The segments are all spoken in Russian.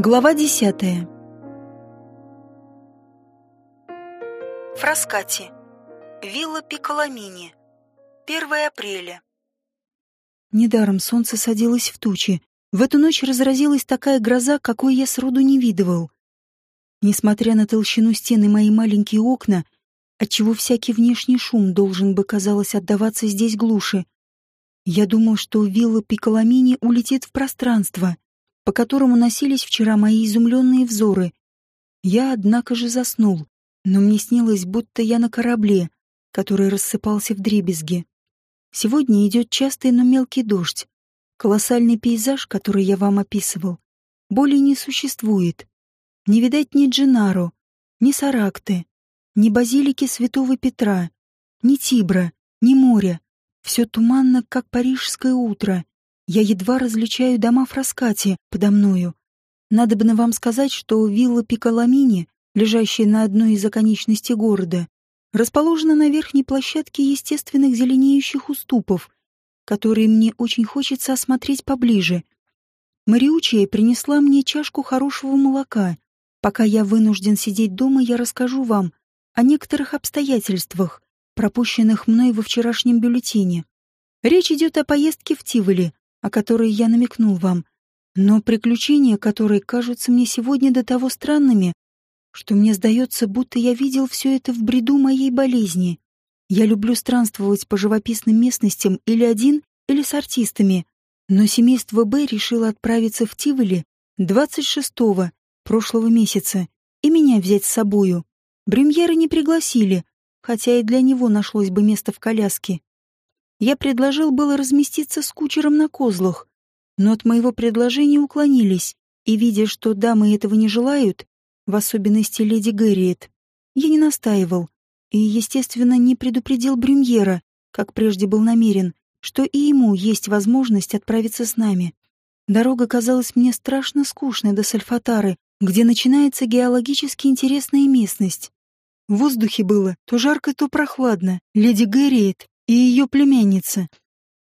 Глава десятая. Фраскати. Вилла Пиколамини. 1 апреля. Недаром солнце садилось в тучи. В эту ночь разразилась такая гроза, какой я сроду не видывал. Несмотря на толщину стены мои маленькие окна, отчего всякий внешний шум должен бы, казалось, отдаваться здесь глуши, я думал, что вилла Пиколамини улетит в пространство — по которому носились вчера мои изумленные взоры. Я, однако же, заснул, но мне снилось, будто я на корабле, который рассыпался в дребезги. Сегодня идет частый, но мелкий дождь. Колоссальный пейзаж, который я вам описывал, более не существует. Не видать ни Дженаро, ни Саракты, ни базилики святого Петра, ни Тибра, ни моря. Все туманно, как парижское утро. Я едва различаю дома Фраскати подо мною. Надобно вам сказать, что вилла Пиколамини, лежащая на одной из оконечностей города, расположена на верхней площадке естественных зеленеющих уступов, которые мне очень хочется осмотреть поближе. Мариучия принесла мне чашку хорошего молока. Пока я вынужден сидеть дома, я расскажу вам о некоторых обстоятельствах, пропущенных мной во вчерашнем бюллетене. Речь идет о поездке в Тиволи, о которой я намекнул вам, но приключения, которые кажутся мне сегодня до того странными, что мне сдается, будто я видел все это в бреду моей болезни. Я люблю странствовать по живописным местностям или один, или с артистами, но семейство Б решило отправиться в Тиволи 26-го прошлого месяца и меня взять с собою. Бремьера не пригласили, хотя и для него нашлось бы место в коляске. Я предложил было разместиться с кучером на козлах, но от моего предложения уклонились, и, видя, что дамы этого не желают, в особенности леди Гэрриет, я не настаивал и, естественно, не предупредил Брюмьера, как прежде был намерен, что и ему есть возможность отправиться с нами. Дорога казалась мне страшно скучной до Сальфатары, где начинается геологически интересная местность. В воздухе было то жарко, то прохладно. Леди Гэрриет и ее племянница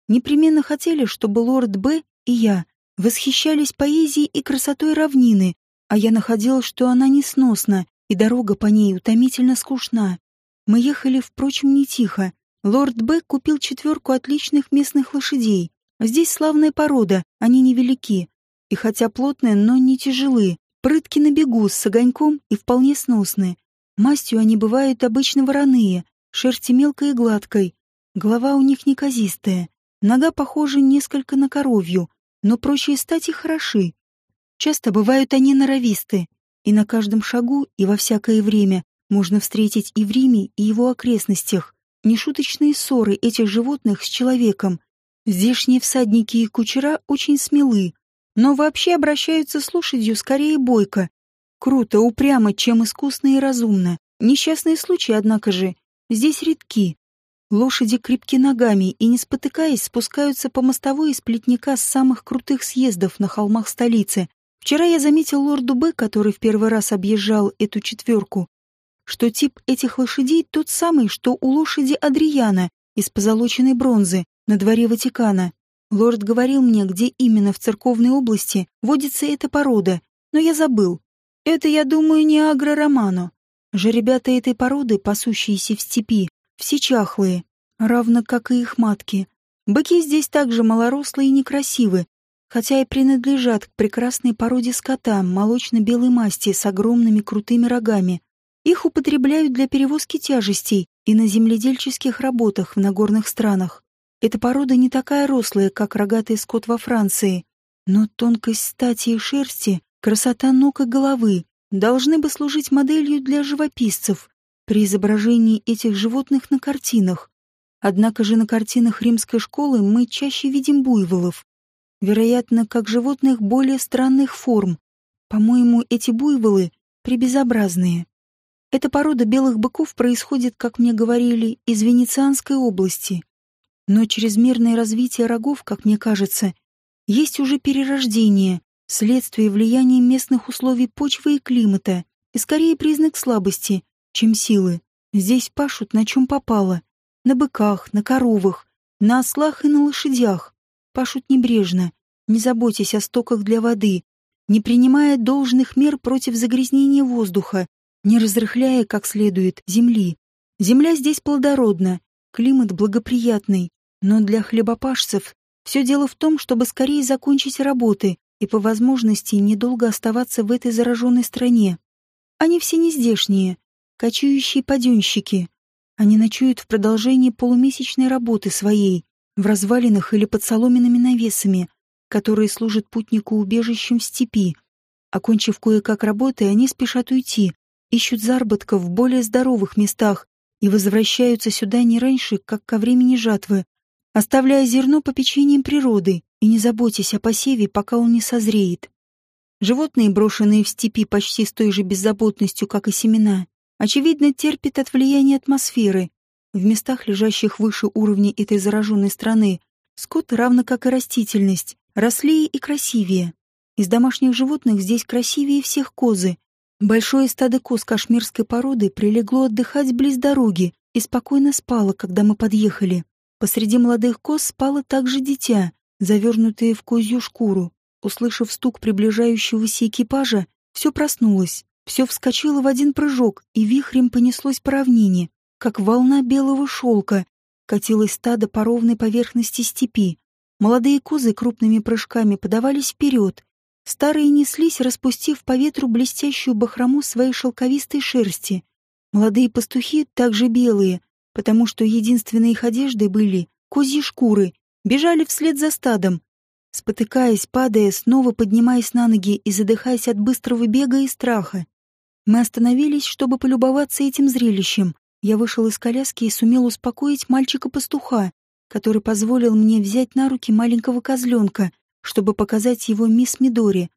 непременно хотели, чтобы лорд Б и я восхищались поэзией и красотой равнины, а я находил, что она несносна, и дорога по ней утомительно скучна. Мы ехали, впрочем, не тихо. Лорд Б купил четверку отличных местных лошадей. Здесь славная порода, они невелики. И хотя плотные, но не тяжелы. Прытки на бегу, с огоньком и вполне сносные. Мастью они бывают обычно вороные, шерсти мелкой и гладкой, Голова у них неказистая, нога похожа несколько на коровью, но прочие стати хороши. Часто бывают они норовисты, и на каждом шагу и во всякое время можно встретить и в Риме, и его окрестностях нешуточные ссоры этих животных с человеком. Здешние всадники и кучера очень смелы, но вообще обращаются с лошадью скорее бойко. Круто, упрямо, чем искусно и разумно. Несчастные случаи, однако же, здесь редки. Лошади крепки ногами и, не спотыкаясь, спускаются по мостовой из плетника с самых крутых съездов на холмах столицы. Вчера я заметил лорду Б, который в первый раз объезжал эту четверку, что тип этих лошадей тот самый, что у лошади Адриана из позолоченной бронзы на дворе Ватикана. Лорд говорил мне, где именно в церковной области водится эта порода, но я забыл. Это, я думаю, не агро-романо. Жеребята этой породы, пасущиеся в степи, все чахлые, равно как и их матки. Быки здесь также малорослые и некрасивы, хотя и принадлежат к прекрасной породе скота молочно-белой масти с огромными крутыми рогами. Их употребляют для перевозки тяжестей и на земледельческих работах в нагорных странах. Эта порода не такая рослая, как рогатый скот во Франции, но тонкость стати и шерсти, красота ног и головы должны бы служить моделью для живописцев, при изображении этих животных на картинах. Однако же на картинах римской школы мы чаще видим буйволов. Вероятно, как животных более странных форм. По-моему, эти буйволы прибезобразные. Эта порода белых быков происходит, как мне говорили, из Венецианской области. Но чрезмерное развитие рогов, как мне кажется, есть уже перерождение, следствие влияния местных условий почвы и климата, и скорее признак слабости, чем силы. Здесь пашут на чем попало. На быках, на коровах, на ослах и на лошадях. Пашут небрежно, не заботясь о стоках для воды, не принимая должных мер против загрязнения воздуха, не разрыхляя как следует земли. Земля здесь плодородна, климат благоприятный, но для хлебопашцев все дело в том, чтобы скорее закончить работы и по возможности недолго оставаться в этой зараженной стране. Они все нездешние, кочующие паденщики. Они ночуют в продолжении полумесячной работы своей, в развалинах или под соломенными навесами, которые служат путнику убежищем в степи. Окончив кое-как работы, они спешат уйти, ищут заработков в более здоровых местах и возвращаются сюда не раньше, как ко времени жатвы, оставляя зерно по печеньям природы и не заботясь о посеве, пока он не созреет. Животные, брошенные в степи почти с той же беззаботностью, как и семена, очевидно, терпят от влияния атмосферы. В местах, лежащих выше уровня этой зараженной страны, скот, равно как и растительность, рослее и красивее. Из домашних животных здесь красивее всех козы. Большое стадо коз кашмирской породы прилегло отдыхать близ дороги и спокойно спало, когда мы подъехали. Посреди молодых коз спало также дитя, завернутое в козью шкуру. Услышав стук приближающегося экипажа, все проснулось, все вскочило в один прыжок и вихрем понеслось по равнине, как волна белого шелка, катилось стадо по ровной поверхности степи. Молодые козы крупными прыжками подавались вперед. Старые неслись, распустив по ветру блестящую бахрому своей шелковистой шерсти. Молодые пастухи, также белые, потому что единственной их одеждой были козьи шкуры, бежали вслед за стадом, спотыкаясь, падая, снова поднимаясь на ноги и задыхаясь от быстрого бега и страха. Мы остановились, чтобы полюбоваться этим зрелищем. Я вышел из коляски и сумел успокоить мальчика-пастуха, который позволил мне взять на руки маленького козленка, чтобы показать его мисс Мидори.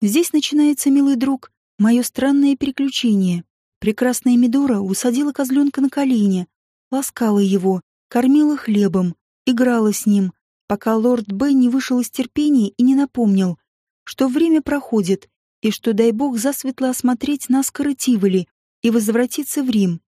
Здесь начинается, милый друг, мое странное приключение. Прекрасная Мидора усадила козленка на колени, ласкала его, кормила хлебом, играла с ним, пока лорд Б не вышел из терпения и не напомнил, что время проходит, и что, дай бог, засветло осмотреть наскоро Тиволи и возвратиться в Рим.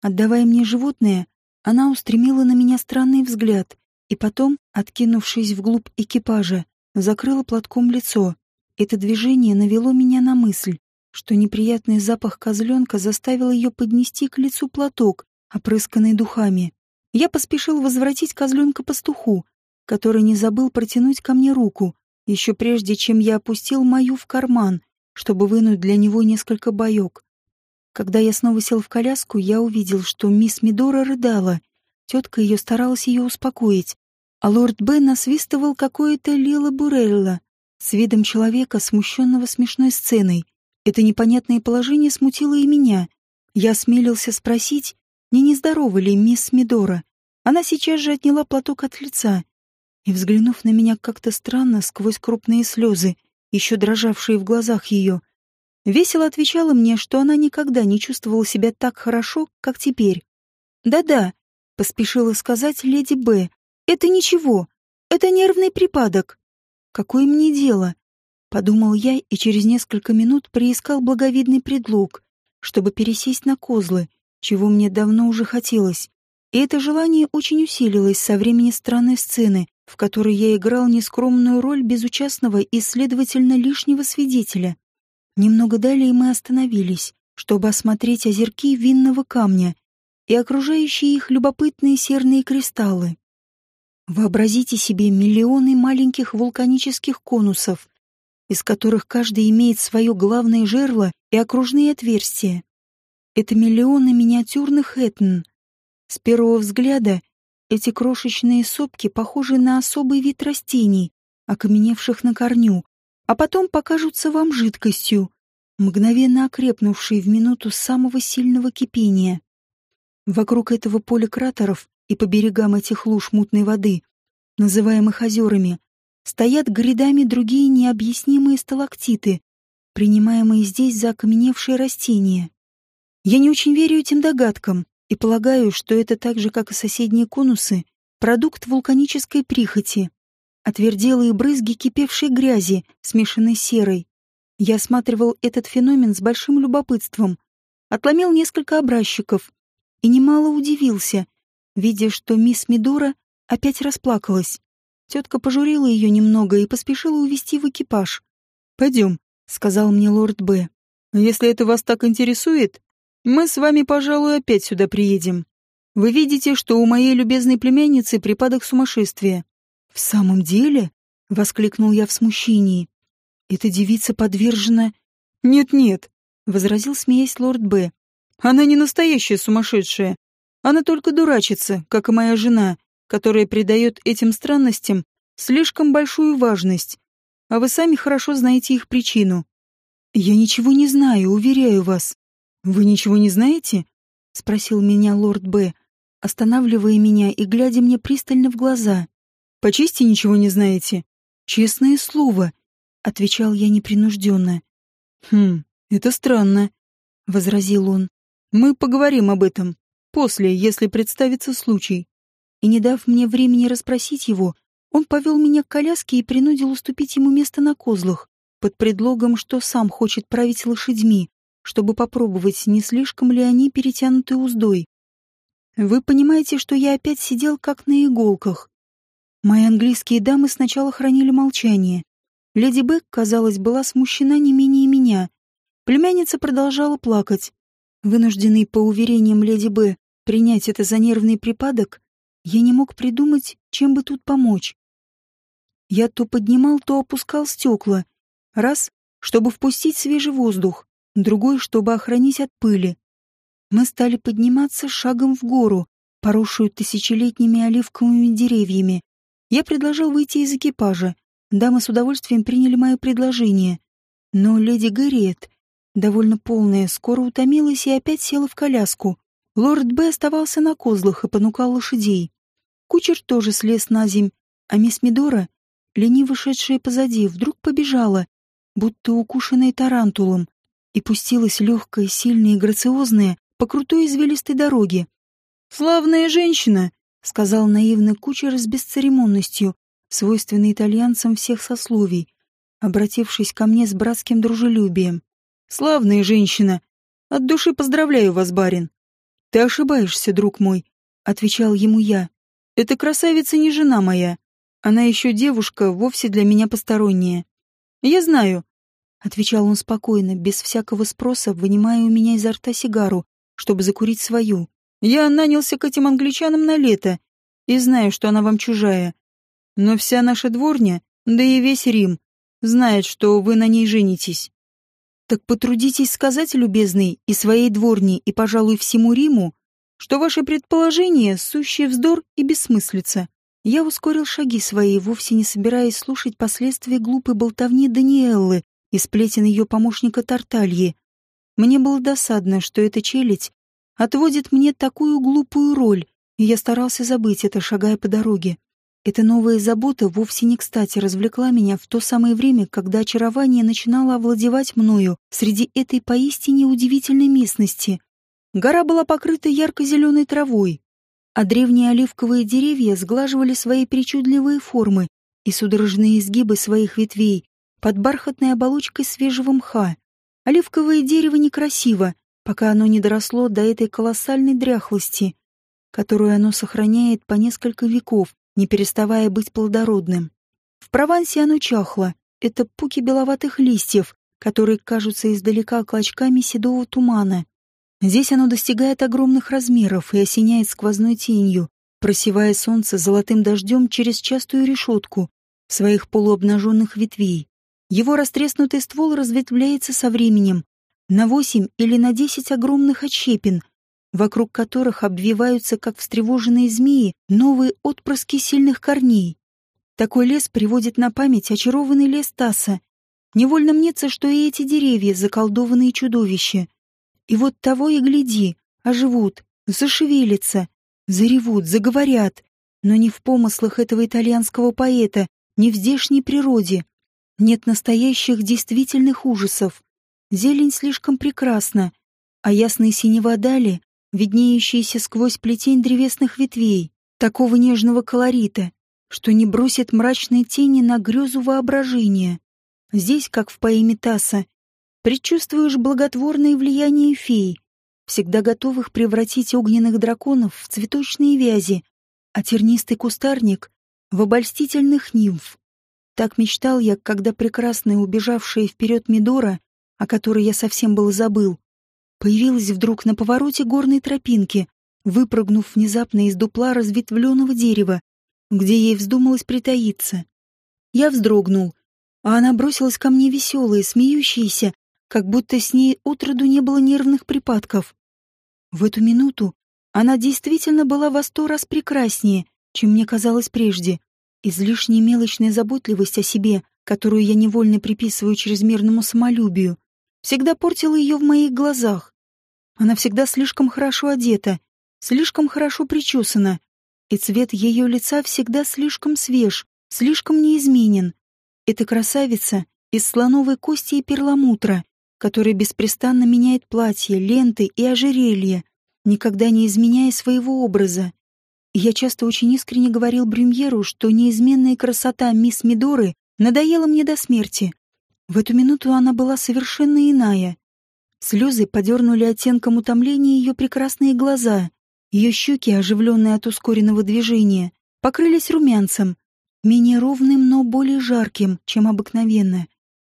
Отдавая мне животное, она устремила на меня странный взгляд и потом, откинувшись вглубь экипажа, закрыла платком лицо. Это движение навело меня на мысль, что неприятный запах козленка заставил ее поднести к лицу платок, опрысканный духами. Я поспешил возвратить козленка пастуху, который не забыл протянуть ко мне руку, еще прежде, чем я опустил мою в карман, чтобы вынуть для него несколько боек. Когда я снова сел в коляску, я увидел, что мисс Мидора рыдала. Тетка ее старалась ее успокоить. А лорд Б насвистывал какое-то Лила Бурелла с видом человека, смущенного смешной сценой. Это непонятное положение смутило и меня. Я осмелился спросить, не нездорова ли мисс Мидора. Она сейчас же отняла платок от лица и, взглянув на меня как-то странно сквозь крупные слезы, еще дрожавшие в глазах ее, Весело отвечала мне, что она никогда не чувствовала себя так хорошо, как теперь. «Да-да», — поспешила сказать леди Б. «Это ничего. Это нервный припадок». «Какое мне дело?» — подумал я и через несколько минут приискал благовидный предлог, чтобы пересесть на козлы, чего мне давно уже хотелось. И это желание очень усилилось со времени странной сцены, в которой я играл нескромную роль безучастного и, следовательно, лишнего свидетеля. Немного далее мы остановились, чтобы осмотреть озерки винного камня и окружающие их любопытные серные кристаллы. Вообразите себе миллионы маленьких вулканических конусов, из которых каждый имеет свое главное жерло и окружные отверстия. Это миллионы миниатюрных этн. С первого взгляда эти крошечные сопки похожи на особый вид растений, окаменевших на корню, а потом покажутся вам жидкостью, мгновенно окрепнувшей в минуту самого сильного кипения. Вокруг этого поля кратеров и по берегам этих луж мутной воды, называемых озерами, стоят грядами другие необъяснимые сталактиты, принимаемые здесь за окаменевшие растения. Я не очень верю этим догадкам и полагаю, что это так же, как и соседние конусы, продукт вулканической прихоти, отверделые брызги кипевшей грязи, смешанной серой. Я осматривал этот феномен с большим любопытством, отломил несколько образчиков и немало удивился, видя, что мисс Мидора опять расплакалась. Тетка пожурила ее немного и поспешила увести в экипаж. «Пойдем», — сказал мне лорд Б. «Если это вас так интересует, мы с вами, пожалуй, опять сюда приедем. Вы видите, что у моей любезной племянницы припадок сумасшествия». «В самом деле?» — воскликнул я в смущении. «Эта девица подвержена...» «Нет-нет», — возразил, смеясь лорд Б. «Она не настоящая сумасшедшая. Она только дурачится, как и моя жена, которая придает этим странностям слишком большую важность. А вы сами хорошо знаете их причину». «Я ничего не знаю, уверяю вас». «Вы ничего не знаете?» — спросил меня лорд Б, останавливая меня и глядя мне пристально в глаза. «По чести ничего не знаете?» «Честное слово», — отвечал я непринужденно. «Хм, это странно», — возразил он. «Мы поговорим об этом. После, если представится случай». И не дав мне времени расспросить его, он повел меня к коляске и принудил уступить ему место на козлах, под предлогом, что сам хочет править лошадьми, чтобы попробовать, не слишком ли они перетянуты уздой. Вы понимаете, что я опять сидел как на иголках. Мои английские дамы сначала хранили молчание. Леди Бек, казалось, была смущена не менее меня. Племянница продолжала плакать. Вынужденный, по уверениям леди Б, принять это за нервный припадок, я не мог придумать, чем бы тут помочь. Я то поднимал, то опускал стекла. Раз, чтобы впустить свежий воздух, другой, чтобы охранить от пыли. Мы стали подниматься шагом в гору, поросшую тысячелетними оливковыми деревьями. Я предложил выйти из экипажа. Дамы с удовольствием приняли мое предложение. Но леди Гарриет, довольно полная, скоро утомилась и опять села в коляску. Лорд Б оставался на козлах и понукал лошадей. Кучер тоже слез на земь, а мисс Мидора, лениво шедшая позади, вдруг побежала, будто укушенная тарантулом, и пустилась легкая, сильная и грациозная по крутой извилистой дороге. «Славная женщина!» — сказал наивный кучер с бесцеремонностью, свойственной итальянцам всех сословий, обратившись ко мне с братским дружелюбием. «Славная женщина! От души поздравляю вас, барин!» «Ты ошибаешься, друг мой», — отвечал ему я. «Эта красавица не жена моя. Она еще девушка, вовсе для меня посторонняя. Я знаю», — отвечал он спокойно, без всякого спроса, вынимая у меня изо рта сигару чтобы закурить свою. Я нанялся к этим англичанам на лето и знаю, что она вам чужая. Но вся наша дворня, да и весь Рим, знает, что вы на ней женитесь. Так потрудитесь сказать, любезный, и своей дворне, и, пожалуй, всему Риму, что ваши предположения — сущий вздор и бессмыслица. Я ускорил шаги свои, вовсе не собираясь слушать последствия глупой болтовни Даниэллы и сплетен ее помощника Тартальи, мне было досадно, что эта челядь отводит мне такую глупую роль, и я старался забыть это, шагая по дороге. Эта новая забота вовсе не кстати развлекла меня в то самое время, когда очарование начинало овладевать мною среди этой поистине удивительной местности. Гора была покрыта ярко-зеленой травой, а древние оливковые деревья сглаживали свои причудливые формы и судорожные изгибы своих ветвей под бархатной оболочкой свежего мха. Оливковое дерево некрасиво, пока оно не доросло до этой колоссальной дряхлости, которую оно сохраняет по несколько веков, не переставая быть плодородным. В Провансе оно чахло. Это пуки беловатых листьев, которые кажутся издалека клочками седого тумана. Здесь оно достигает огромных размеров и осеняет сквозной тенью, просевая солнце золотым дождем через частую решетку своих полуобнаженных ветвей. Его растреснутый ствол разветвляется со временем на восемь или на десять огромных отщепин, вокруг которых обвиваются, как встревоженные змеи, новые отпрыски сильных корней. Такой лес приводит на память очарованный лес Таса. Невольно мнется, что и эти деревья — заколдованные чудовища. И вот того и гляди, оживут, зашевелятся, заревут, заговорят, но не в помыслах этого итальянского поэта, не в здешней природе, нет настоящих действительных ужасов. Зелень слишком прекрасна, а ясные синева дали, виднеющиеся сквозь плетень древесных ветвей, такого нежного колорита, что не бросит мрачной тени на грезу воображения. Здесь, как в поэме Тасса, предчувствуешь благотворное влияние фей, всегда готовых превратить огненных драконов в цветочные вязи, а тернистый кустарник — в обольстительных нимф. Так мечтал я, когда прекрасная убежавшая вперед Мидора, о которой я совсем был забыл, появилась вдруг на повороте горной тропинки, выпрыгнув внезапно из дупла разветвленного дерева, где ей вздумалось притаиться. Я вздрогнул, а она бросилась ко мне веселая, смеющаяся, как будто с ней отроду не было нервных припадков. В эту минуту она действительно была во сто раз прекраснее, чем мне казалось прежде. Излишняя мелочная заботливость о себе, которую я невольно приписываю чрезмерному самолюбию, всегда портила ее в моих глазах. Она всегда слишком хорошо одета, слишком хорошо причесана, и цвет ее лица всегда слишком свеж, слишком неизменен. Эта красавица из слоновой кости и перламутра, которая беспрестанно меняет платье, ленты и ожерелье, никогда не изменяя своего образа. Я часто очень искренне говорил Брюмьеру, что неизменная красота мисс Мидоры надоела мне до смерти. В эту минуту она была совершенно иная. Слезы подернули оттенком утомления ее прекрасные глаза. Ее щеки, оживленные от ускоренного движения, покрылись румянцем, менее ровным, но более жарким, чем обыкновенно.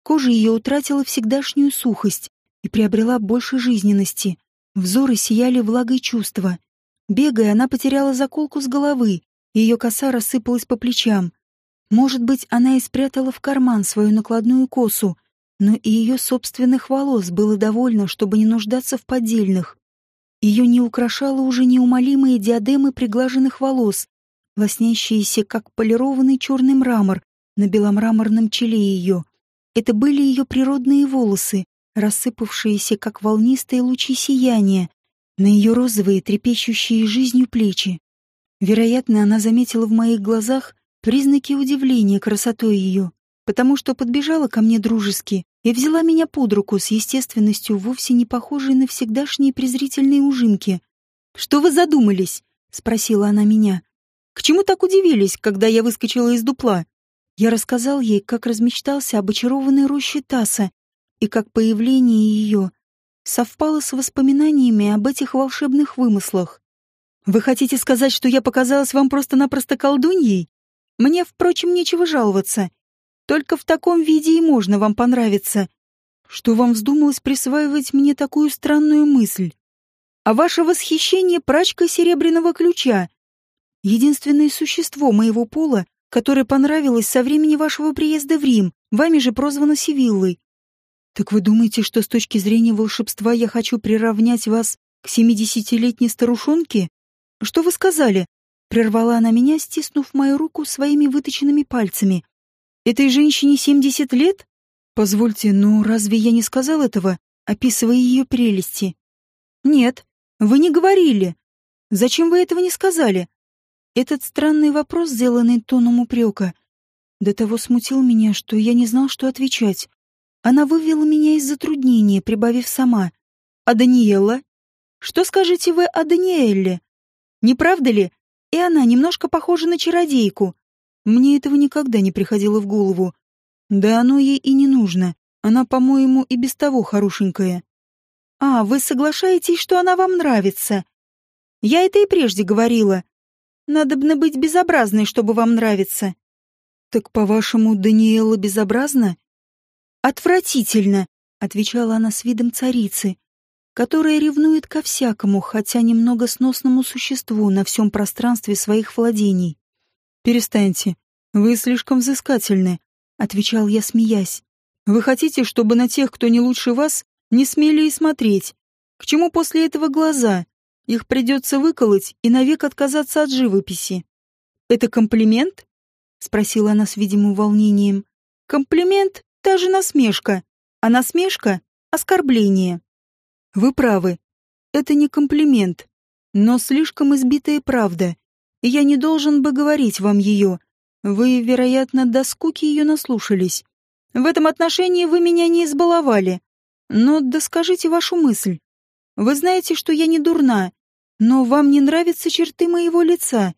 Кожа ее утратила всегдашнюю сухость и приобрела больше жизненности. Взоры сияли влагой чувства. Бегая, она потеряла заколку с головы, ее коса рассыпалась по плечам. Может быть, она и спрятала в карман свою накладную косу, но и ее собственных волос было довольно, чтобы не нуждаться в поддельных. Ее не украшала уже неумолимые диадемы приглаженных волос, лоснящиеся, как полированный черный мрамор на беломраморном челе ее. Это были ее природные волосы, рассыпавшиеся, как волнистые лучи сияния, на ее розовые, трепещущие жизнью плечи. Вероятно, она заметила в моих глазах признаки удивления красотой ее, потому что подбежала ко мне дружески и взяла меня под руку с естественностью, вовсе не похожей на всегдашние презрительные ужимки. «Что вы задумались?» — спросила она меня. «К чему так удивились, когда я выскочила из дупла?» Я рассказал ей, как размечтался об очарованной роще Таса и как появление ее совпало с воспоминаниями об этих волшебных вымыслах. «Вы хотите сказать, что я показалась вам просто-напросто колдуньей? Мне, впрочем, нечего жаловаться. Только в таком виде и можно вам понравиться. Что вам вздумалось присваивать мне такую странную мысль? А ваше восхищение прачкой серебряного ключа. Единственное существо моего пола, которое понравилось со времени вашего приезда в Рим, вами же прозвано Сивиллой. Так вы думаете, что с точки зрения волшебства я хочу приравнять вас к семидесятилетней старушонке? Что вы сказали? Прервала она меня, стиснув мою руку своими выточенными пальцами. Этой женщине семьдесят лет? Позвольте, но разве я не сказал этого, описывая ее прелести? Нет, вы не говорили. Зачем вы этого не сказали? Этот странный вопрос, сделанный тоном упрека, до того смутил меня, что я не знал, что отвечать. Она вывела меня из затруднения, прибавив сама. «А Даниэла? Что скажете вы о Даниэлле? Не правда ли? И она немножко похожа на чародейку. Мне этого никогда не приходило в голову. Да оно ей и не нужно. Она, по-моему, и без того хорошенькая. А, вы соглашаетесь, что она вам нравится? Я это и прежде говорила. Надобно быть безобразной, чтобы вам нравиться. Так, по-вашему, Даниэла безобразна? «Отвратительно!» — отвечала она с видом царицы, которая ревнует ко всякому, хотя немного сносному существу на всем пространстве своих владений. «Перестаньте, вы слишком взыскательны», — отвечал я, смеясь. «Вы хотите, чтобы на тех, кто не лучше вас, не смели и смотреть? К чему после этого глаза? Их придется выколоть и навек отказаться от живописи». «Это комплимент?» — спросила она с видимым волнением. «Комплимент Та же насмешка, а насмешка — оскорбление. Вы правы. Это не комплимент, но слишком избитая правда. И я не должен бы говорить вам ее. Вы, вероятно, до скуки ее наслушались. В этом отношении вы меня не избаловали. Но доскажите вашу мысль. Вы знаете, что я не дурна, но вам не нравятся черты моего лица.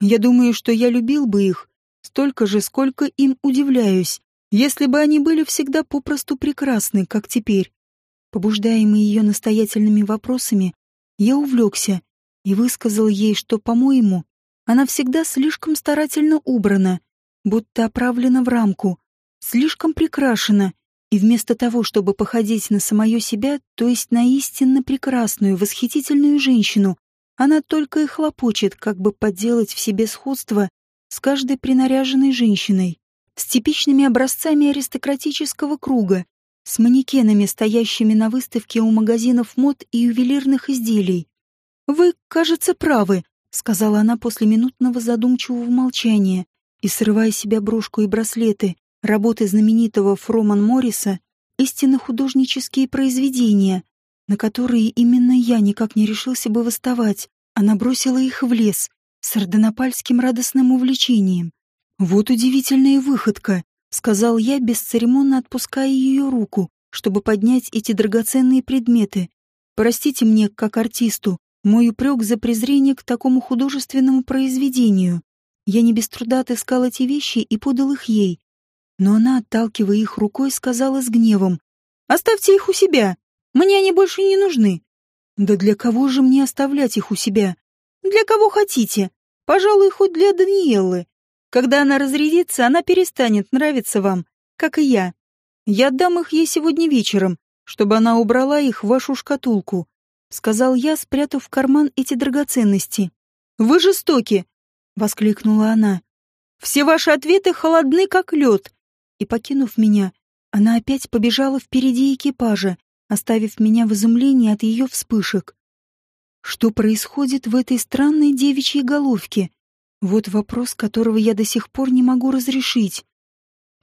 Я думаю, что я любил бы их столько же, сколько им удивляюсь если бы они были всегда попросту прекрасны, как теперь. Побуждаемый ее настоятельными вопросами, я увлекся и высказал ей, что, по-моему, она всегда слишком старательно убрана, будто оправлена в рамку, слишком прикрашена, и вместо того, чтобы походить на самое себя, то есть на истинно прекрасную, восхитительную женщину, она только и хлопочет, как бы подделать в себе сходство с каждой принаряженной женщиной, с типичными образцами аристократического круга, с манекенами, стоящими на выставке у магазинов мод и ювелирных изделий. «Вы, кажется, правы», — сказала она после минутного задумчивого молчания и, срывая себя брошку и браслеты, работы знаменитого Фроман Морриса, истинно художнические произведения, на которые именно я никак не решился бы восставать. Она бросила их в лес с ордонопальским радостным увлечением. «Вот удивительная выходка», — сказал я, бесцеремонно отпуская ее руку, чтобы поднять эти драгоценные предметы. «Простите мне, как артисту, мой упрек за презрение к такому художественному произведению. Я не без труда отыскал эти вещи и подал их ей. Но она, отталкивая их рукой, сказала с гневом. «Оставьте их у себя. Мне они больше не нужны». «Да для кого же мне оставлять их у себя?» «Для кого хотите. Пожалуй, хоть для Даниэлы. Когда она разрядится, она перестанет нравиться вам, как и я. Я отдам их ей сегодня вечером, чтобы она убрала их в вашу шкатулку», — сказал я, спрятав в карман эти драгоценности. «Вы жестоки!» — воскликнула она. «Все ваши ответы холодны, как лед!» И, покинув меня, она опять побежала впереди экипажа, оставив меня в изумлении от ее вспышек. Что происходит в этой странной девичьей головке? Вот вопрос, которого я до сих пор не могу разрешить.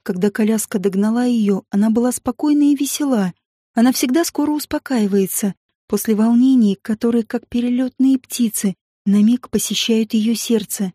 Когда коляска догнала ее, она была спокойна и весела. Она всегда скоро успокаивается, после волнений, которые, как перелетные птицы, на миг посещают ее сердце.